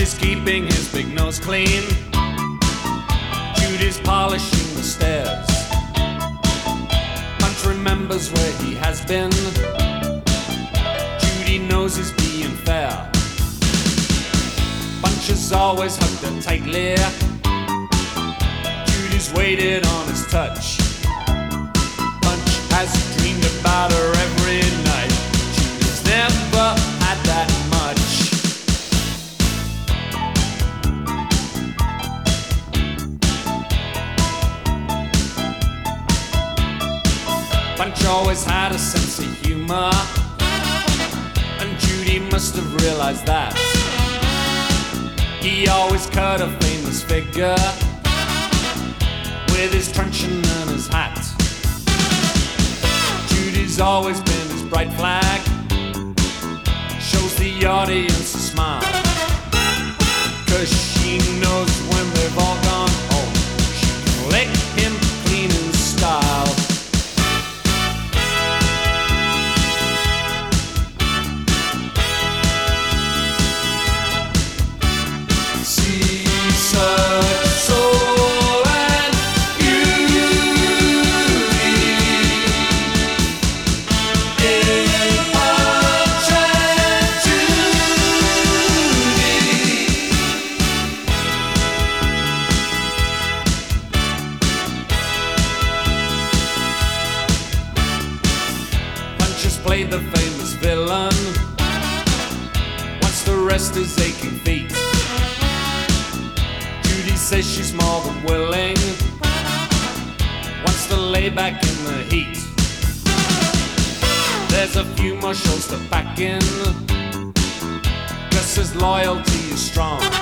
Judy's keeping his big nose clean. Judy's polishing the stairs. Punch remembers where he has been. Judy knows he's being fair. Punch has always hugged her tightly. Judy's waited on his touch. Punch has dreamed about her always had a sense of humor, and Judy must have realized that. He always cut a famous figure with his truncheon and his hat. Judy's always been his bright flag, shows the audience a smile. Cause she knows played the famous villain. Once the rest is aching feet. Judy says she's more than willing. Wants to lay back in the heat. There's a few more shows to pack in. Gus's loyalty is strong.